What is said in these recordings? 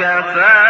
كفى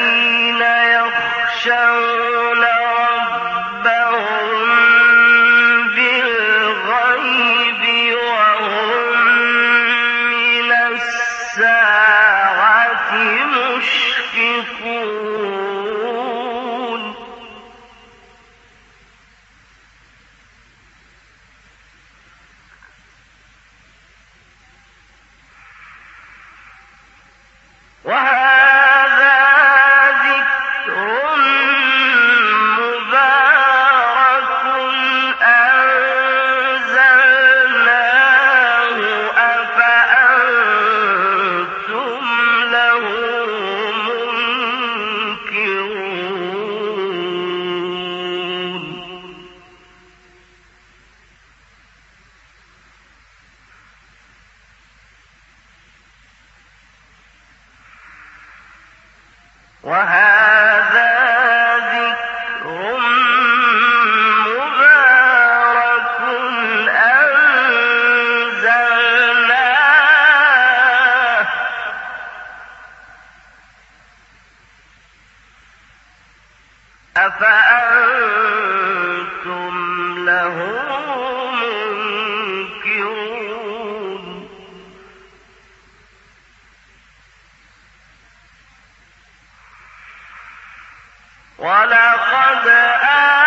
ولقد آه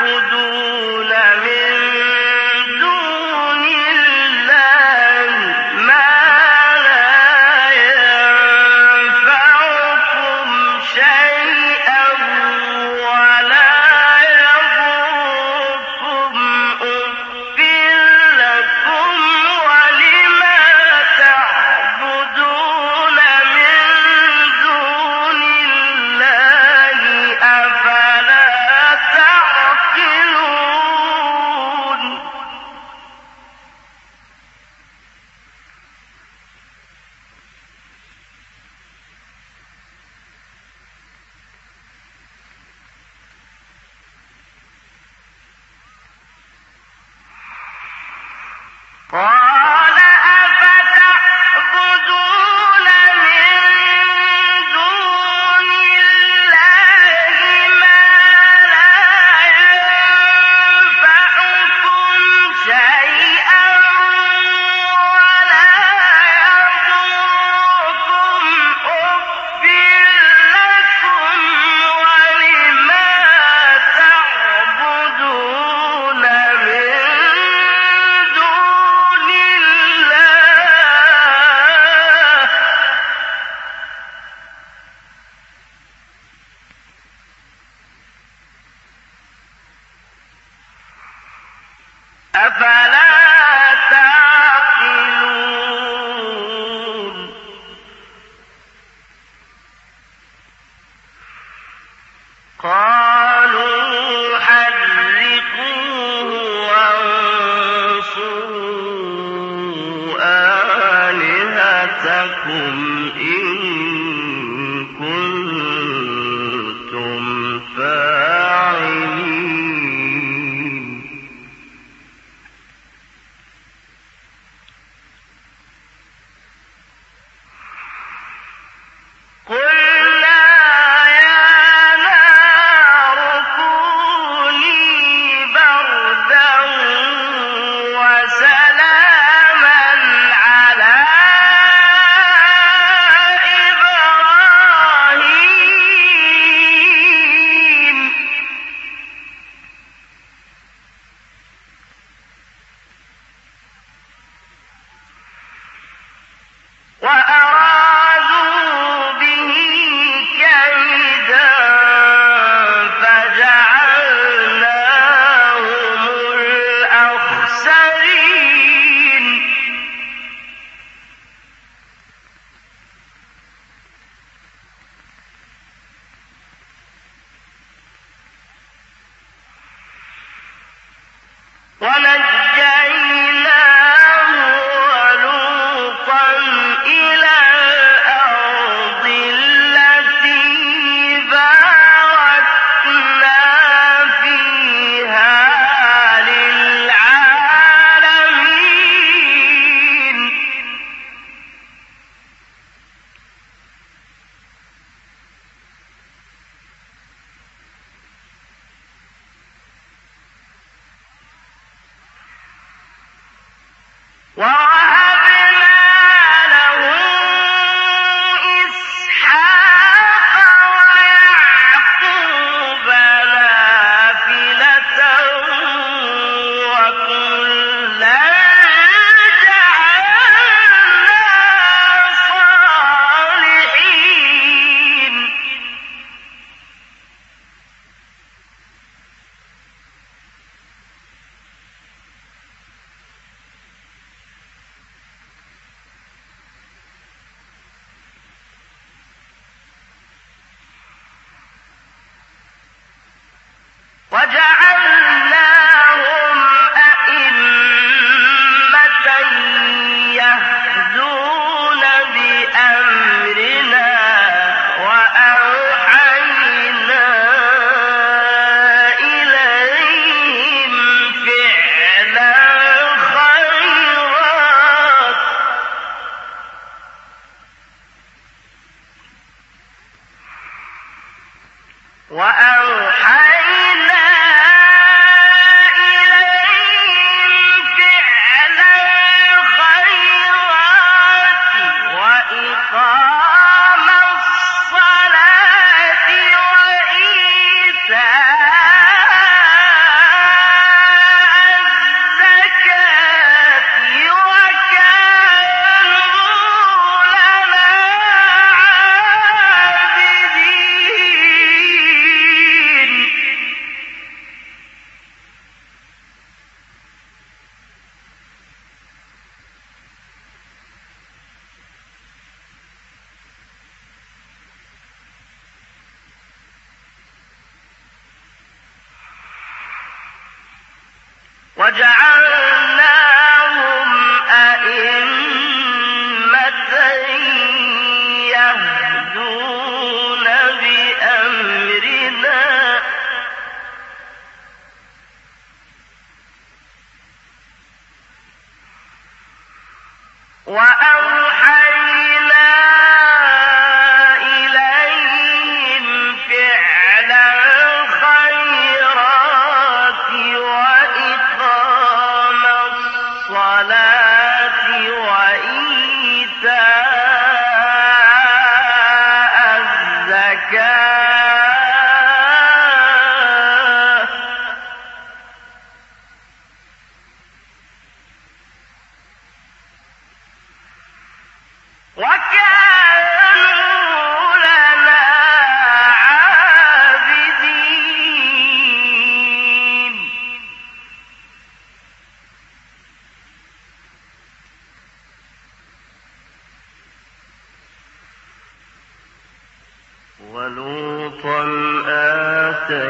أفتعبدون قالوا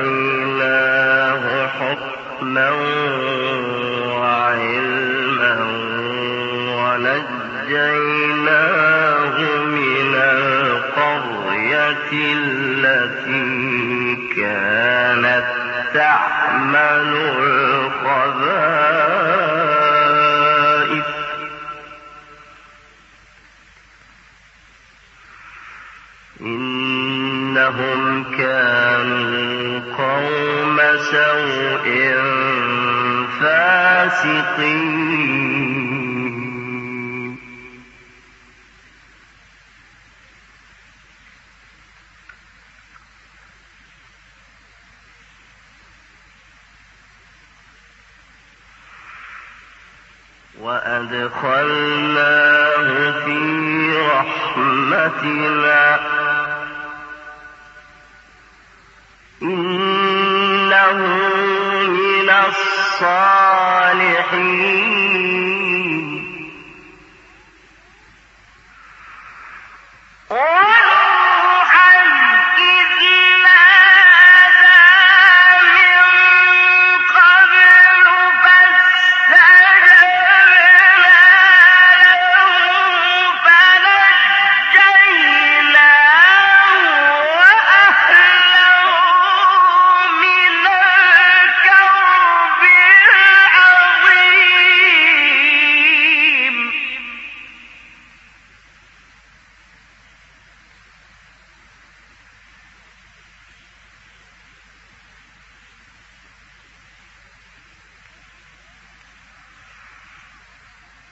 آتيناه حكما وعلما ونجيناه سوء فاسقين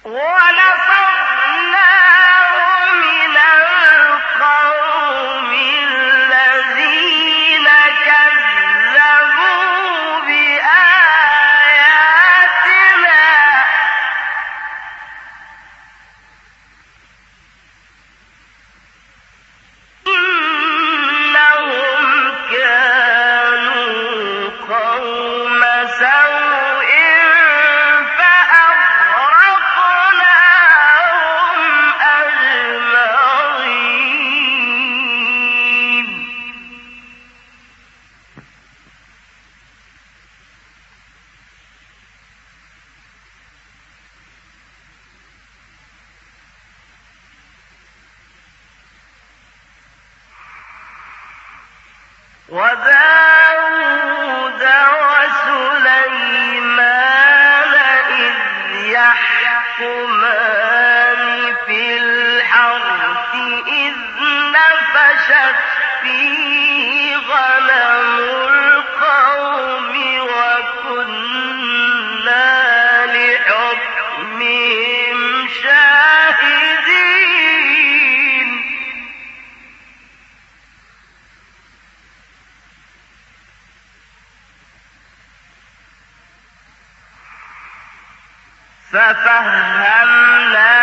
What? ففهمناها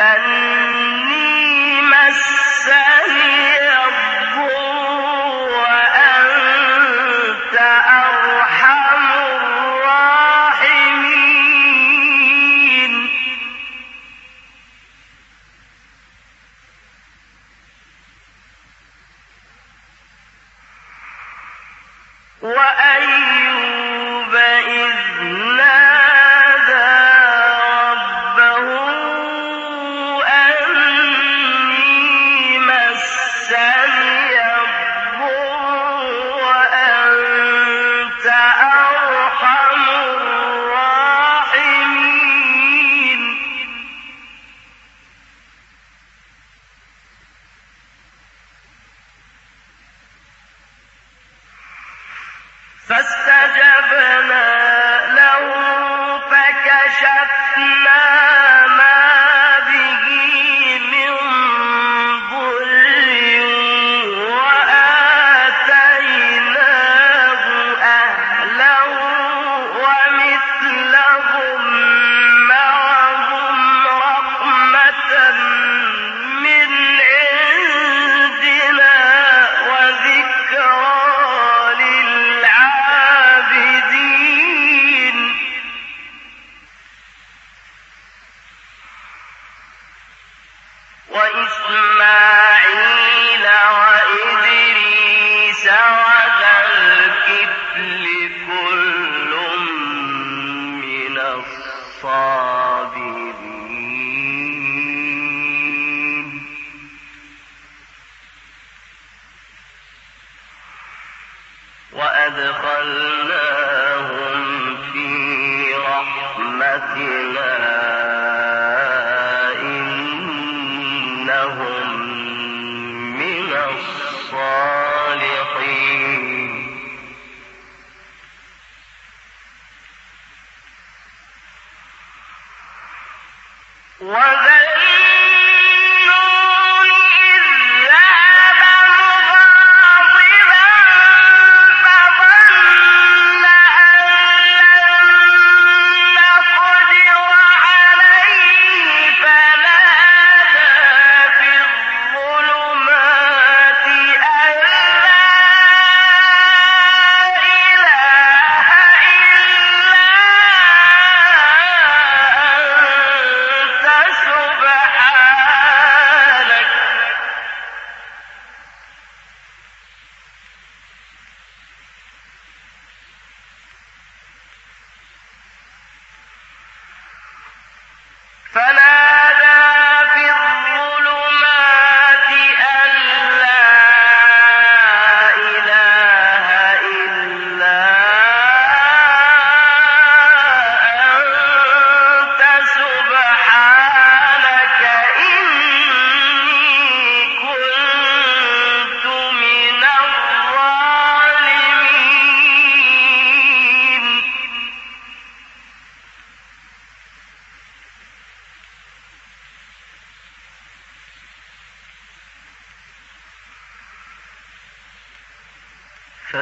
أن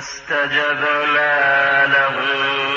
فاستجبنا له.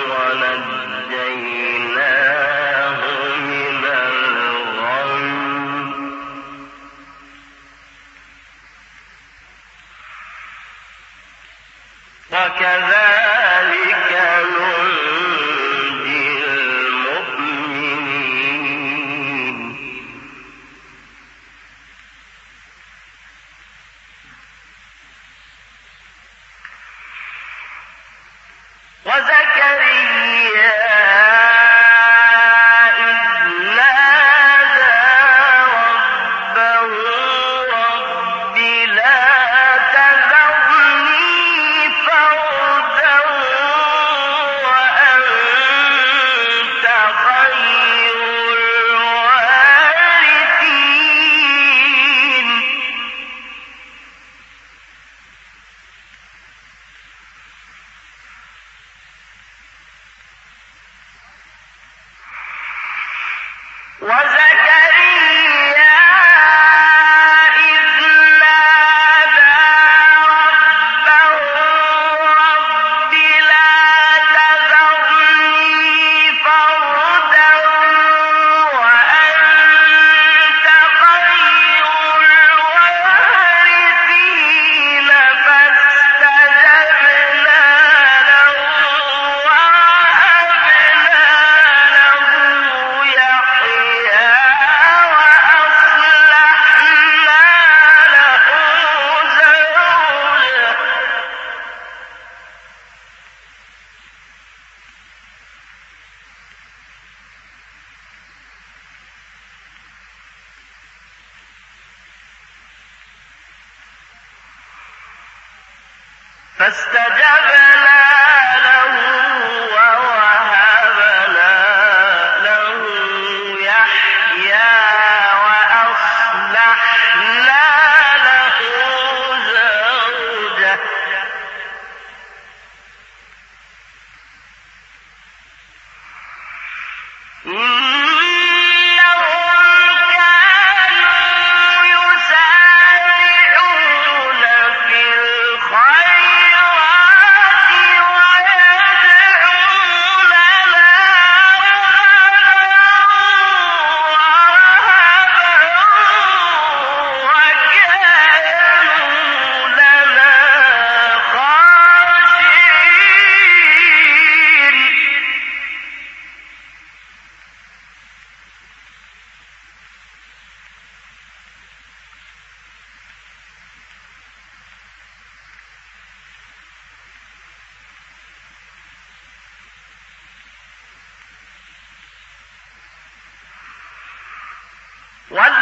والتي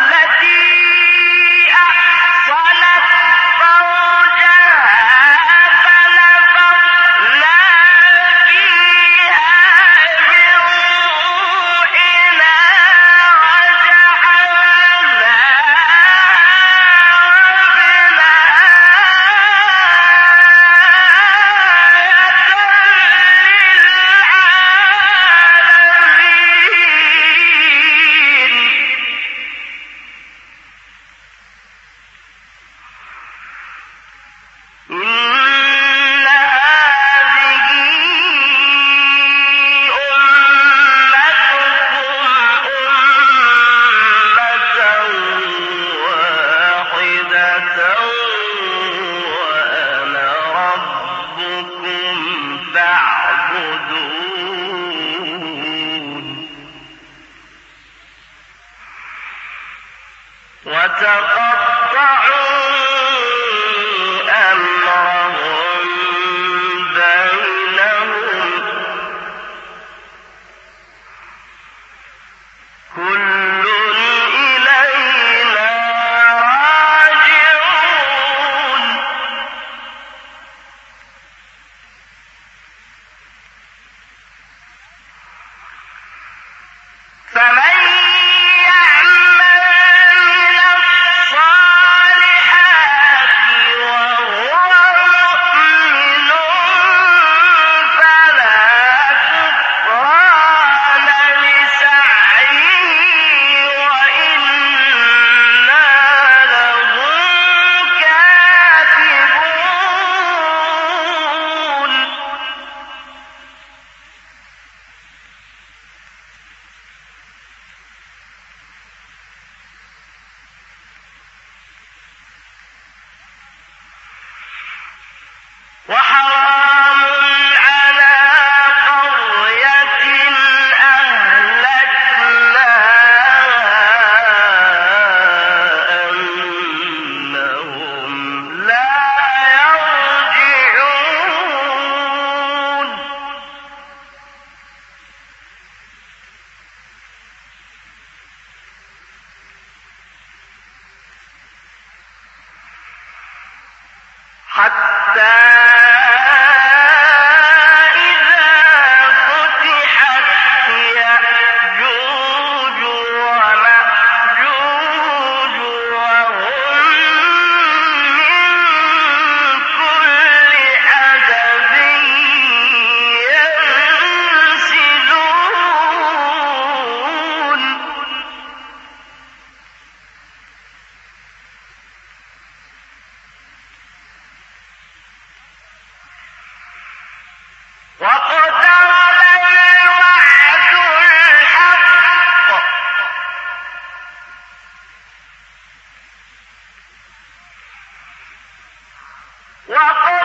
يا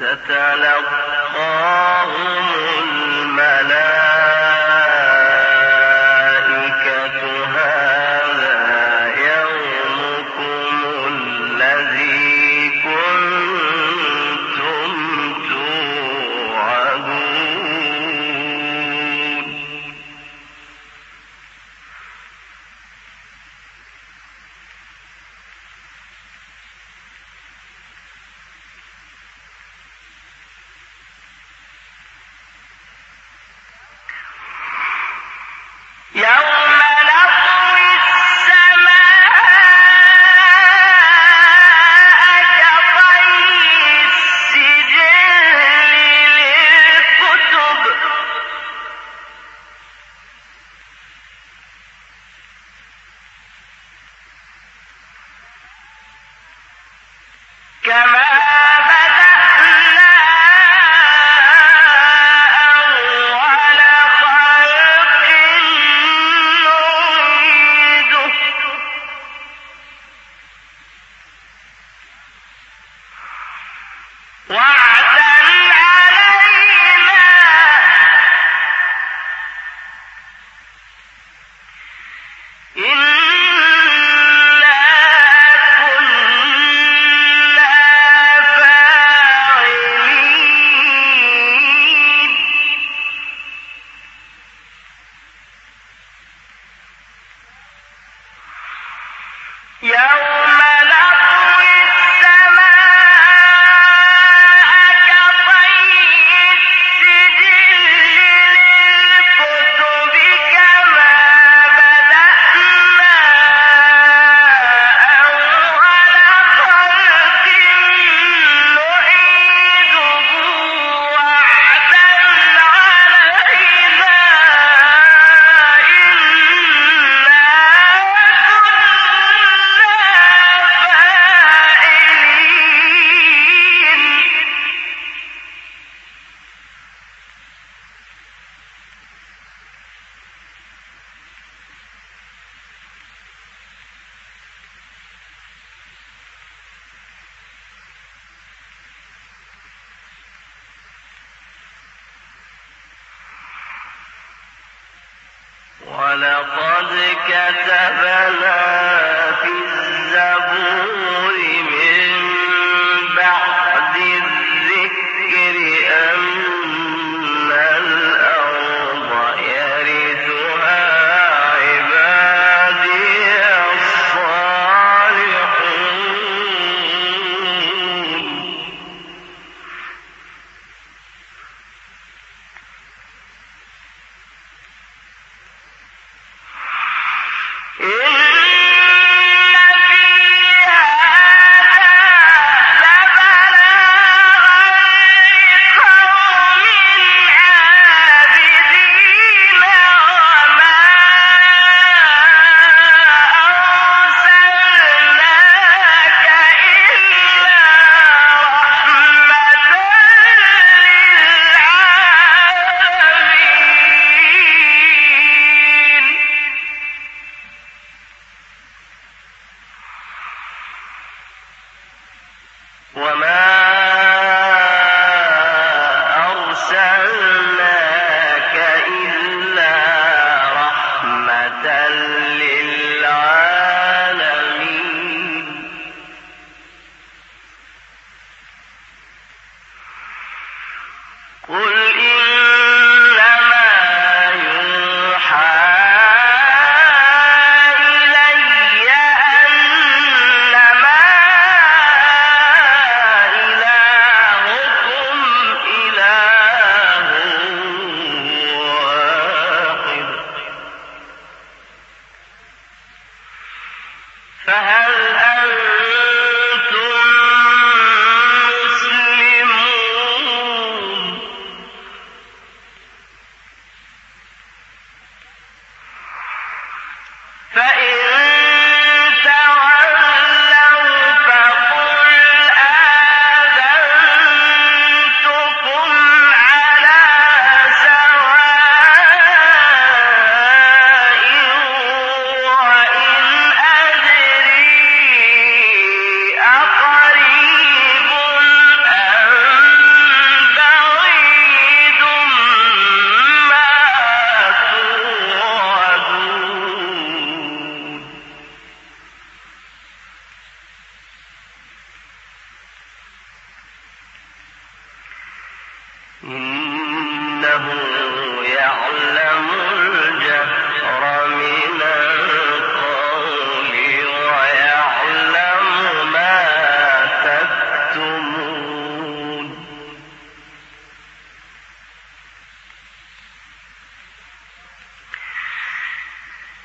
وتتلقاهم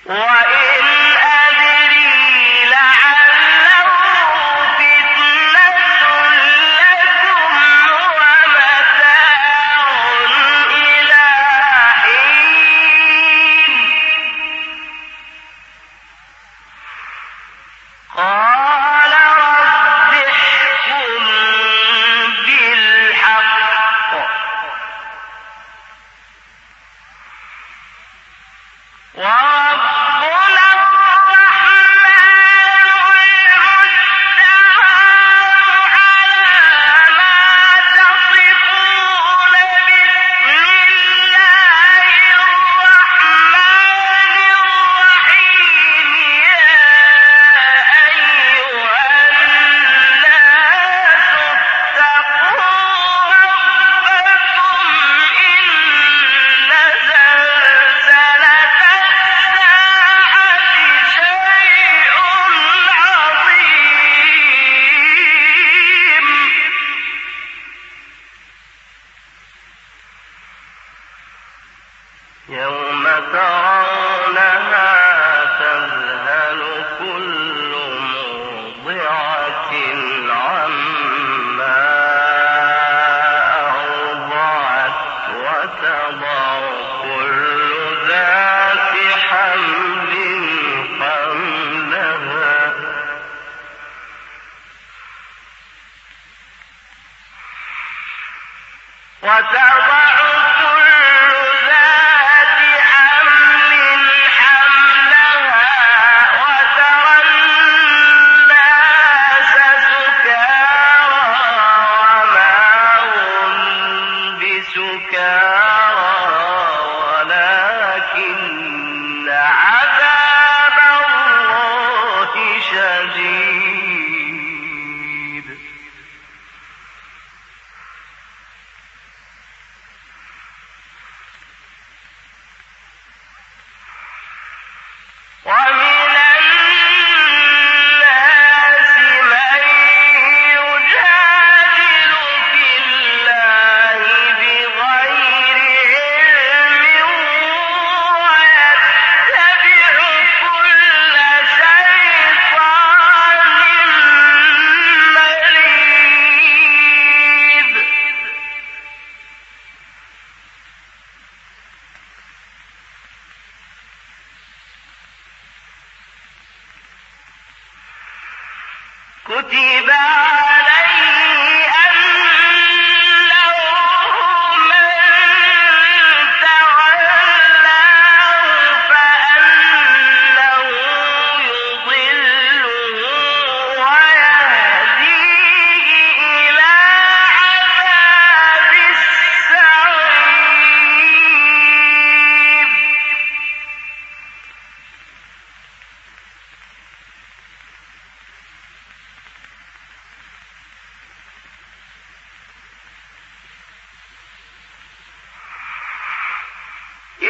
وإن وتضع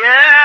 يا